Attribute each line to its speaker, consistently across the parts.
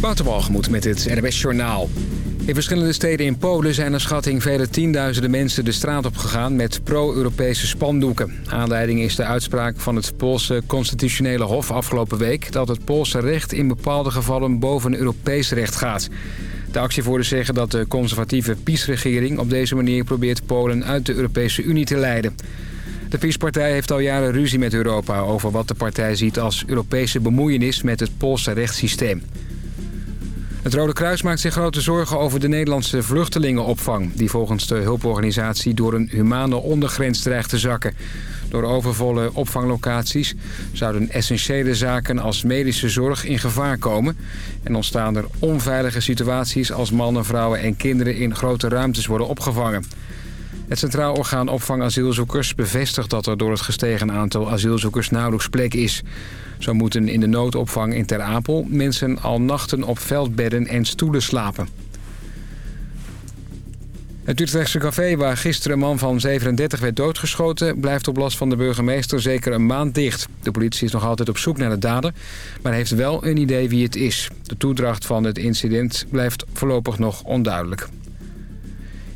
Speaker 1: Waterwalgemoed met het NWS Journaal. In verschillende steden in Polen zijn er schatting vele tienduizenden mensen de straat op gegaan met pro-Europese spandoeken. Aanleiding is de uitspraak van het Poolse constitutionele hof afgelopen week... dat het Poolse recht in bepaalde gevallen boven Europees recht gaat. De actievoerders zeggen dat de conservatieve PiS-regering op deze manier probeert Polen uit de Europese Unie te leiden. De PiS-partij heeft al jaren ruzie met Europa over wat de partij ziet als Europese bemoeienis met het Poolse rechtssysteem. Het Rode Kruis maakt zich grote zorgen over de Nederlandse vluchtelingenopvang... die volgens de hulporganisatie door een humane ondergrens dreigt te zakken. Door overvolle opvanglocaties zouden essentiële zaken als medische zorg in gevaar komen... en ontstaan er onveilige situaties als mannen, vrouwen en kinderen in grote ruimtes worden opgevangen. Het Centraal Orgaan Opvang Asielzoekers bevestigt dat er door het gestegen aantal asielzoekers nauwelijks plek is. Zo moeten in de noodopvang in Ter Apel mensen al nachten op veldbedden en stoelen slapen. Het Utrechtse café waar gisteren een man van 37 werd doodgeschoten... blijft op last van de burgemeester zeker een maand dicht. De politie is nog altijd op zoek naar de dader, maar heeft wel een idee wie het is. De toedracht van het incident blijft voorlopig nog onduidelijk.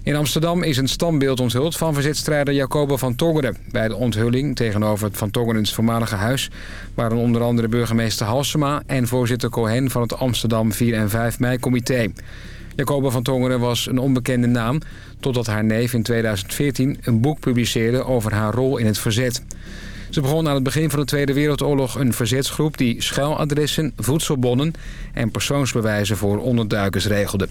Speaker 1: In Amsterdam is een standbeeld onthuld van verzetstrijder Jacobo van Tongeren. Bij de onthulling tegenover het Van Tongerens voormalige huis... waren onder andere burgemeester Halsema en voorzitter Cohen... van het Amsterdam 4 en 5 mei-comité. Jacoba van Tongeren was een onbekende naam... totdat haar neef in 2014 een boek publiceerde over haar rol in het verzet. Ze begon aan het begin van de Tweede Wereldoorlog een verzetsgroep... die schuiladressen, voedselbonnen en persoonsbewijzen voor onderduikers regelde.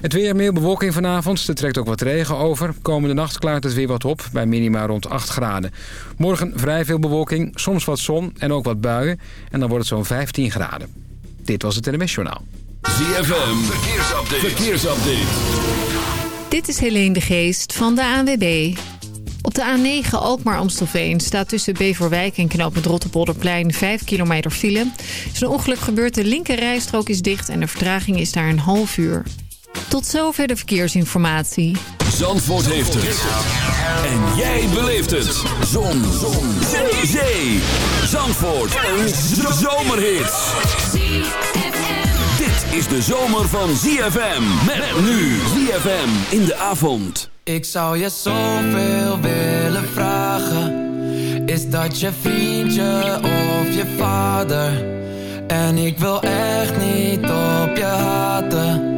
Speaker 1: Het weer, meer bewolking vanavond. Er trekt ook wat regen over. Komende nacht klaart het weer wat op, bij minima rond 8 graden. Morgen vrij veel bewolking, soms wat zon en ook wat buien. En dan wordt het zo'n 15 graden. Dit was het NMS Journaal.
Speaker 2: ZFM, verkeersupdate. verkeersupdate.
Speaker 3: Dit is Helene de Geest van de ANWB. Op de A9 Alkmaar-Amstelveen staat tussen Beverwijk en knooppunt Rotterpolderplein 5 kilometer file. Er is een ongeluk gebeurd, de linker rijstrook is dicht en de vertraging is daar een half uur. Tot zover de verkeersinformatie.
Speaker 2: Zandvoort heeft het. En jij beleeft het. Zon. Zon. Zee. Zee. Zandvoort. Een zomerhit. Dit is de zomer van ZFM. Met nu ZFM in de avond.
Speaker 4: Ik zou je zoveel willen vragen. Is dat je vriendje of je vader? En ik wil echt niet op je haten.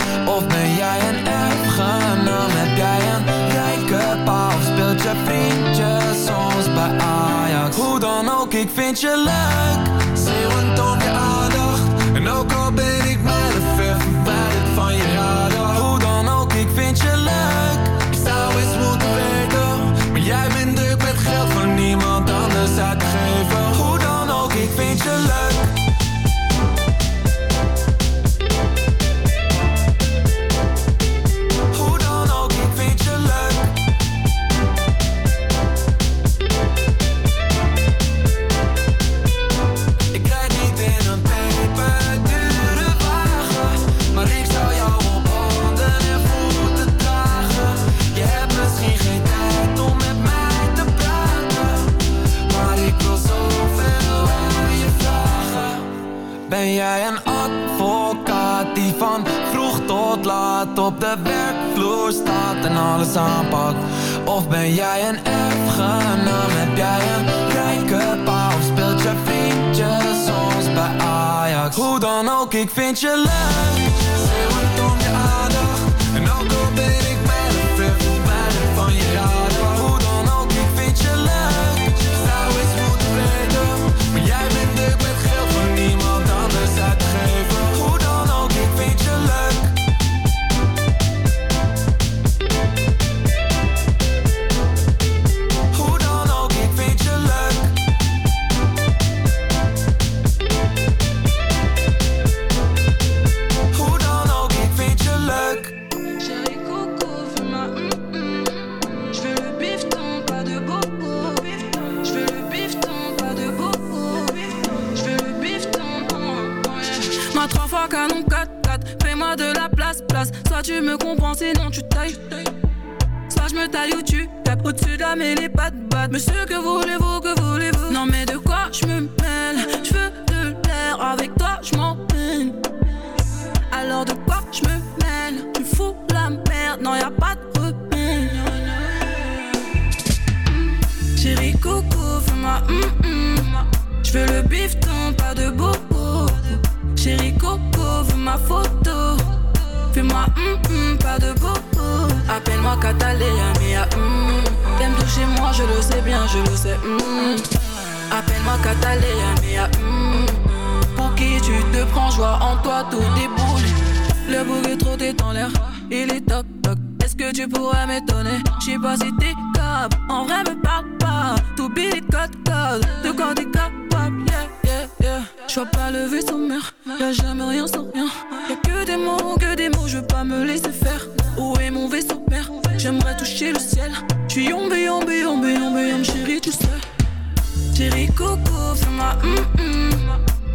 Speaker 4: Of ben jij een je vriendje soms bij Ajax? Hoe dan ook, ik vind je leuk. Zeeuwend om je aandacht. En ook al ben ik met een ver verwijderd van je
Speaker 5: Coco, fais-moi hum hum. Je veux le bifton, pas de bobo. Chérie Coco, veux ma photo. Fais-moi hum hum, pas de bobo. Appelle-moi Catalina, mia hum. T'aimes toucher moi, je le sais bien, je le sais hum. Appelle-moi Catalina, mia hum. Pour qui tu te prends, joie en toi, tout déboule. Le trop est en l'air, il est toc toc. Est-ce que tu pourrais m'étonner? J'sais pas si t'es en vrai me parle pas. Tout billet code code, de quoi t'es capable, yeah yeah yeah. J'vois pas le vaisseau mère, y'a jamais rien sans rien. Y'a que des mots, que des mots, je veux pas me laisser faire. Où est mon vaisseau père J'aimerais toucher le ciel. J'suis yombe, yombe, yombe, yombe, yombe, chérie, tu sais. Chérie Coco, fais-moi hum hum.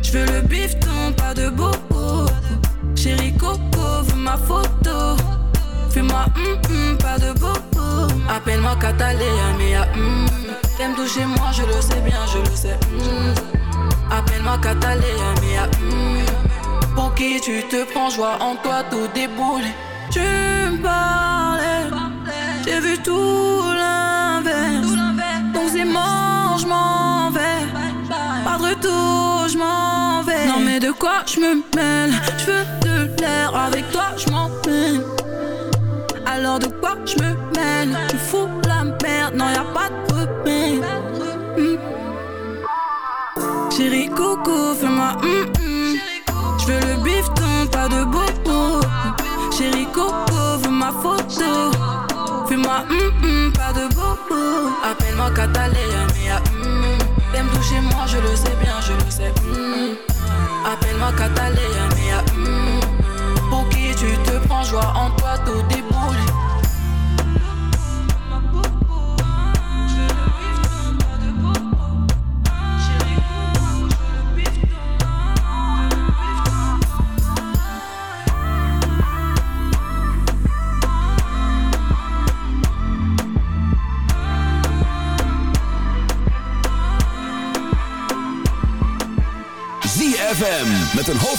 Speaker 5: J'veux le bifton, pas de bobo. Chérie Coco, veux ma photo. Fais-moi hum hum, pas de bobo. Appelle-moi Catalina, mia hum. T'aimes toucher moi, je le sais bien, je le sais. Appelle-moi Catalina, mia hum. Pour qui tu te prends, joie en toi, tout déboule. Tu me parlais, j'ai vu tout l'inverse. Donc c'est mort, je m'en vais. Pas de retour, je m'en vais. Non mais de quoi je me mêle? Je veux de l'air, avec toi je m'en. Alors de quoi je me mêle? Tu fous la merde, non y a pas de repère. Hmm. Chérie Coco, fais-moi hum hum. Je veux le bifton, pas de bobo. Chérie Coco, veux ma photo. Fais-moi hum hum, pas de bobo. Appelle-moi Catalina, mia hum. T'aimes toucher moi, je le sais bien, je le sais. hum. Appelle-moi Catalina, hum.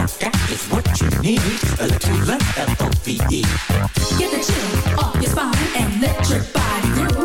Speaker 6: I've got is what you need. A little L-O-V-E.
Speaker 7: Get the chill off your spine and let your body grow.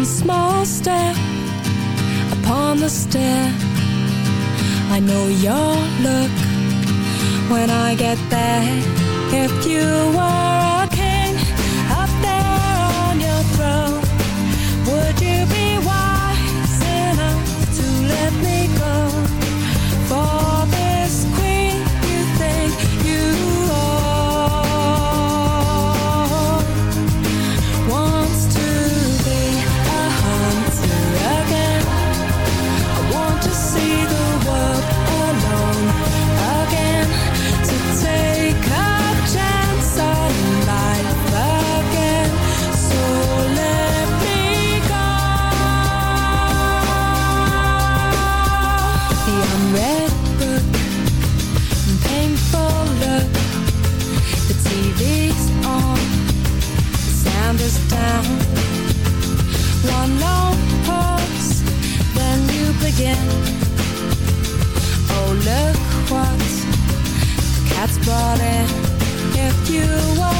Speaker 7: one small step upon the stair. I know your look when I get there. If you were One long pause, then you begin.
Speaker 6: Oh, look what
Speaker 7: the cat's brought in. If you want.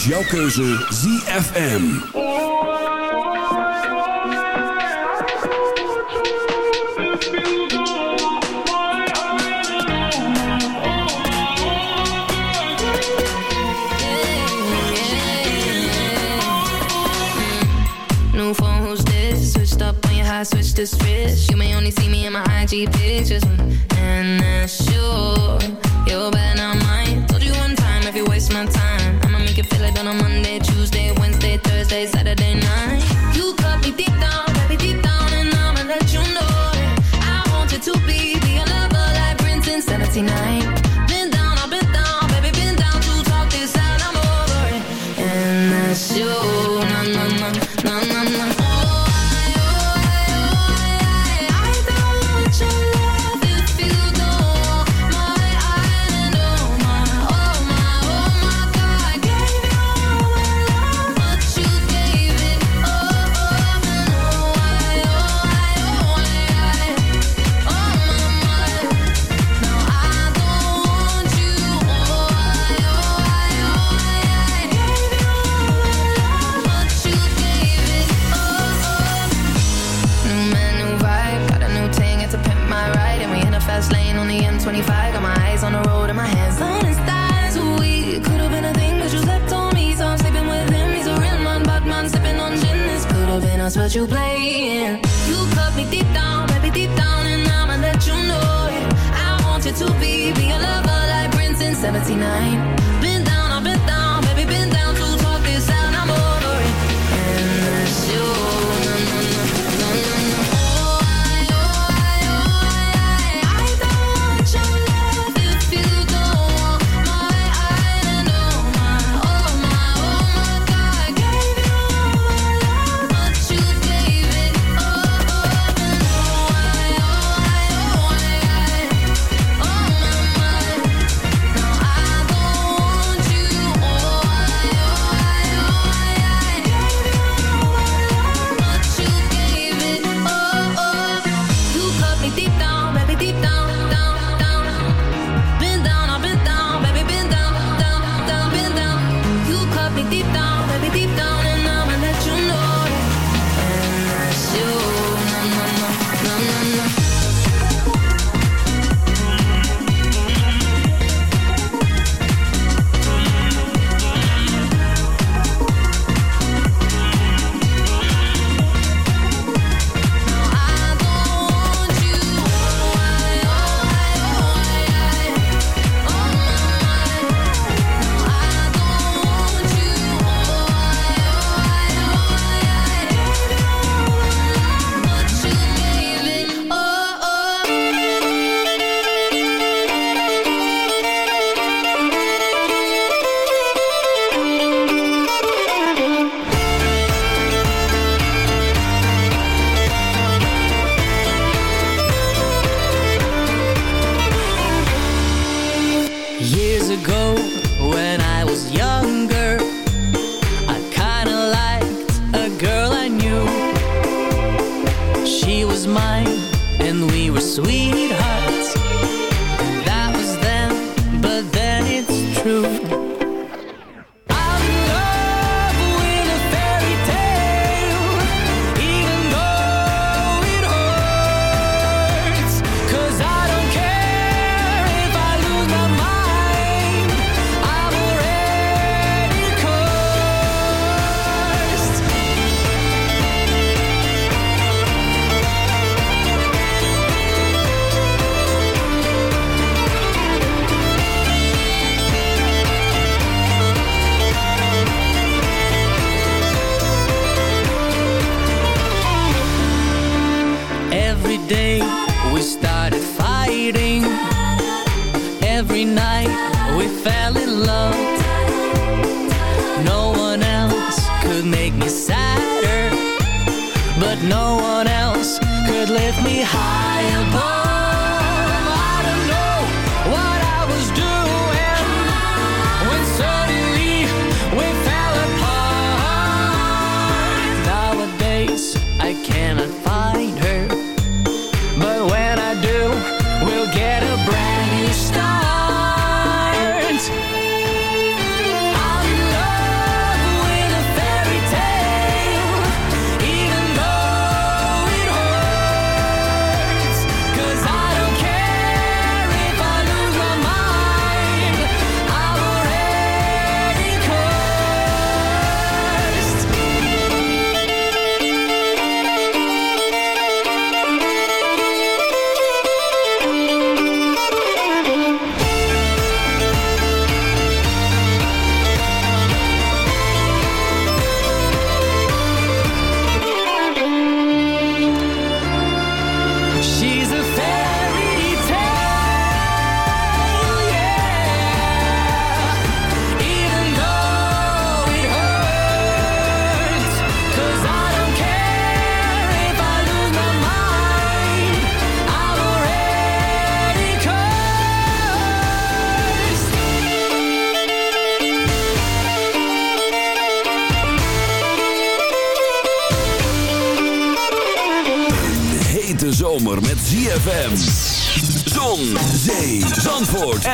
Speaker 2: Is jouw keuze ZFM.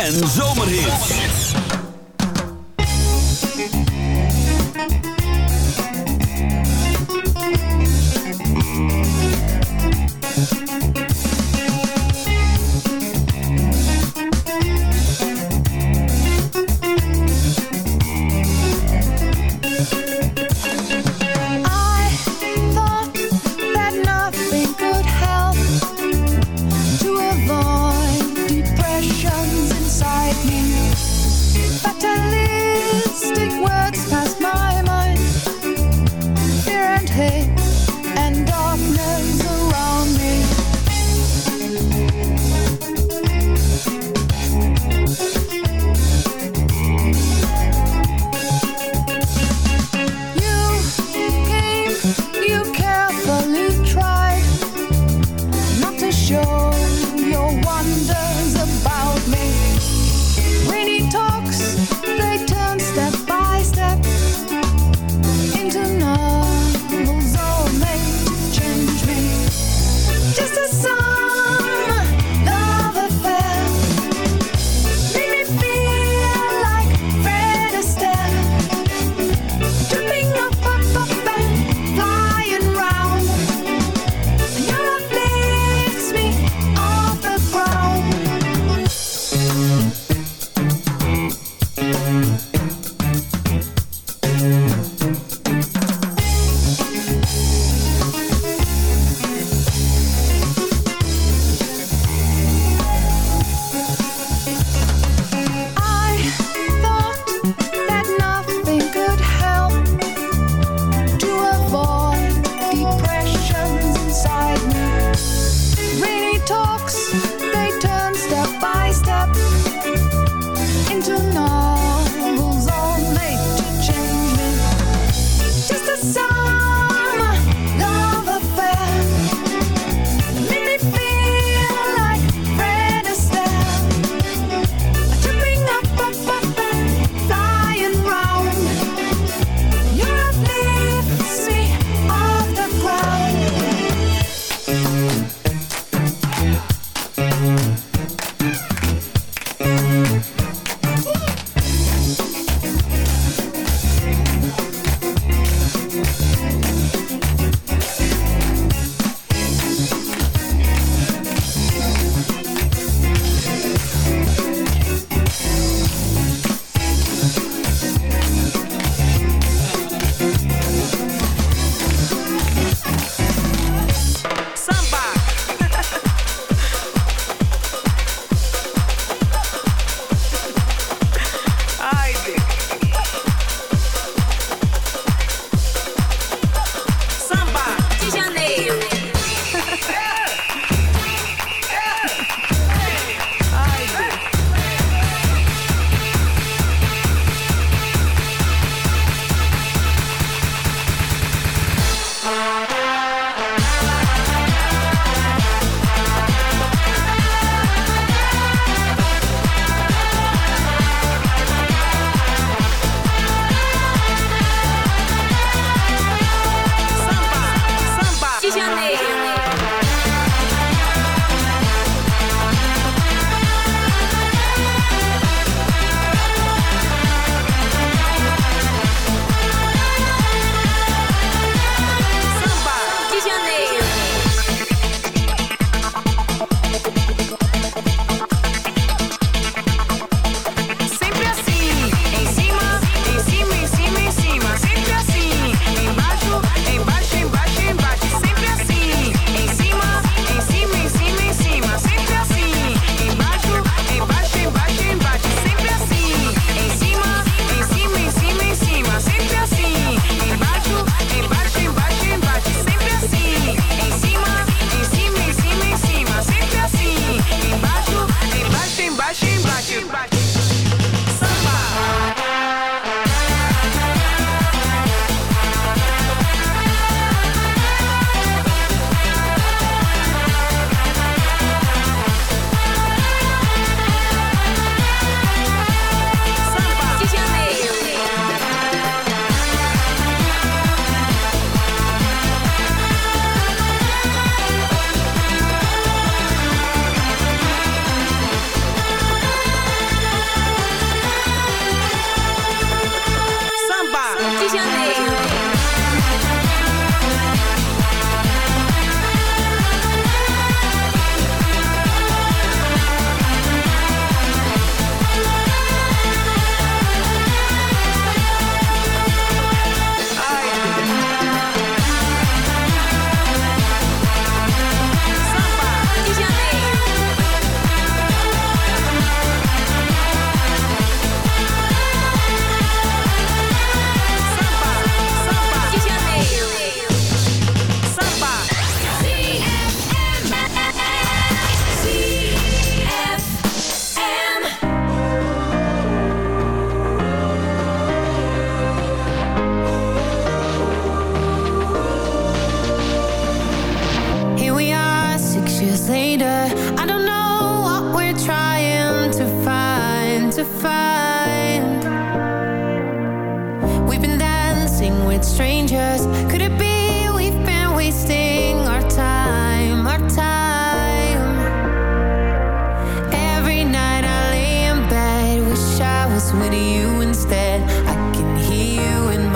Speaker 5: And so.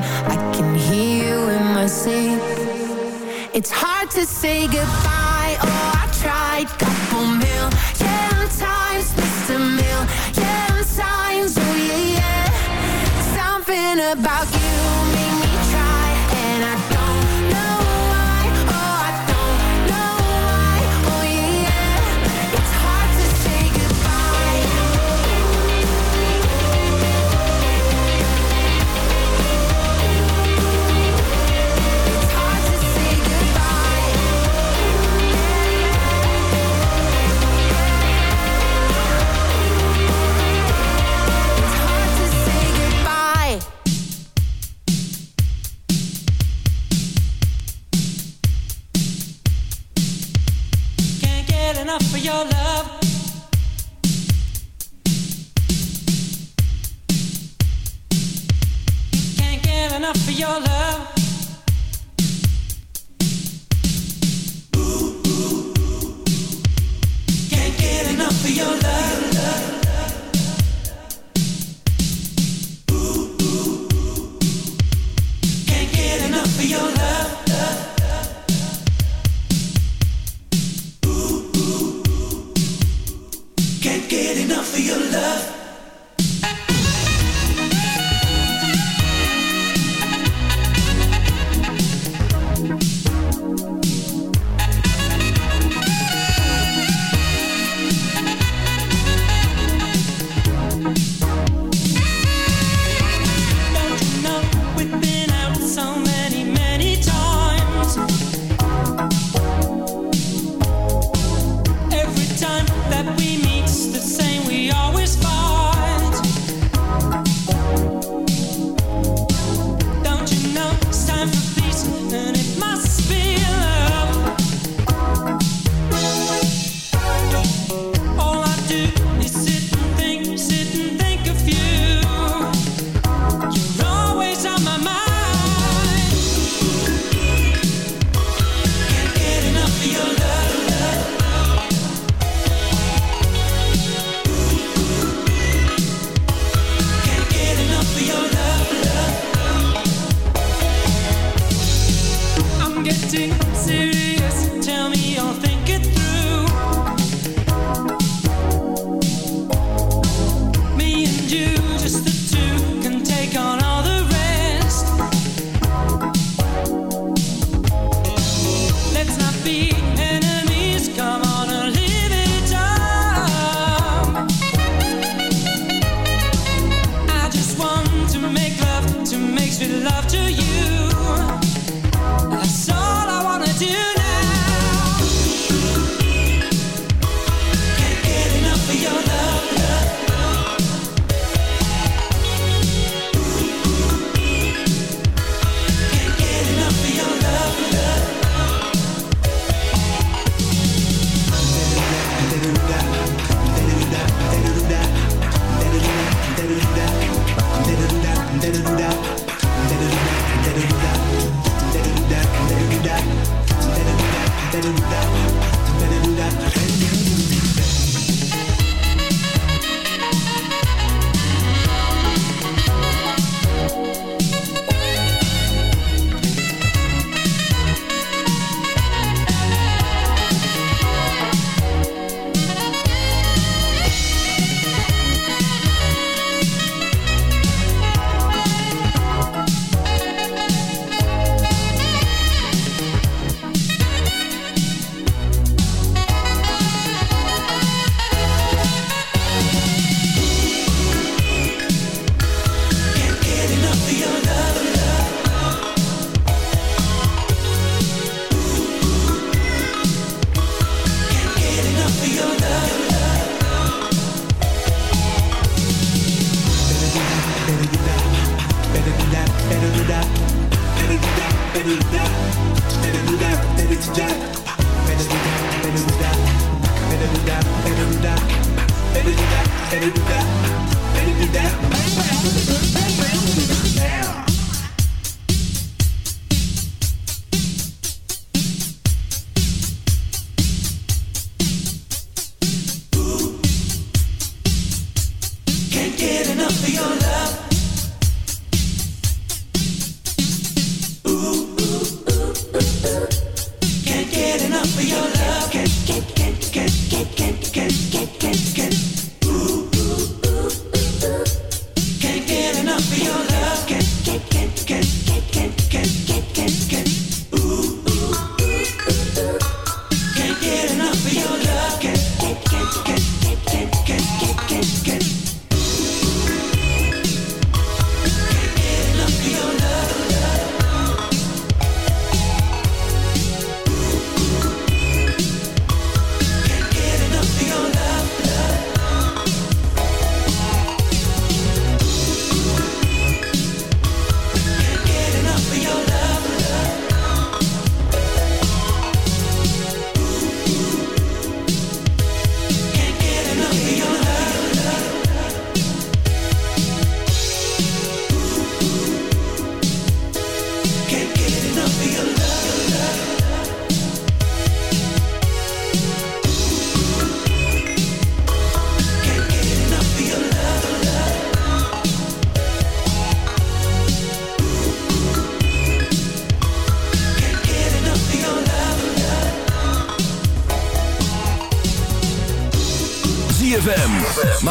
Speaker 8: mind I
Speaker 9: can hear you in my sleep. It's hard to say goodbye. Oh, I tried a Couple mil, million times Missed a mil, million times Oh, yeah, yeah. Something about you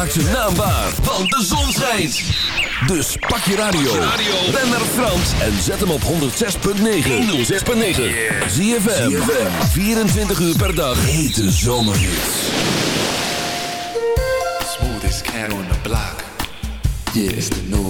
Speaker 10: Maak zijn naam waar, want de zon schijnt. Dus pak je radio. Ben naar Frans en zet hem op 106.9. 106.9. ZFM. 24 uur per dag. Hete zomerhits.
Speaker 11: Smoothest cat on the block. Yeah, the new